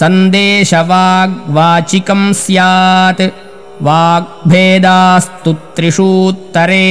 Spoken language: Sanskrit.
सन्देशवाग्वाचिकम् स्यात्। वाग्भेदास्तु त्रिषूत्तरे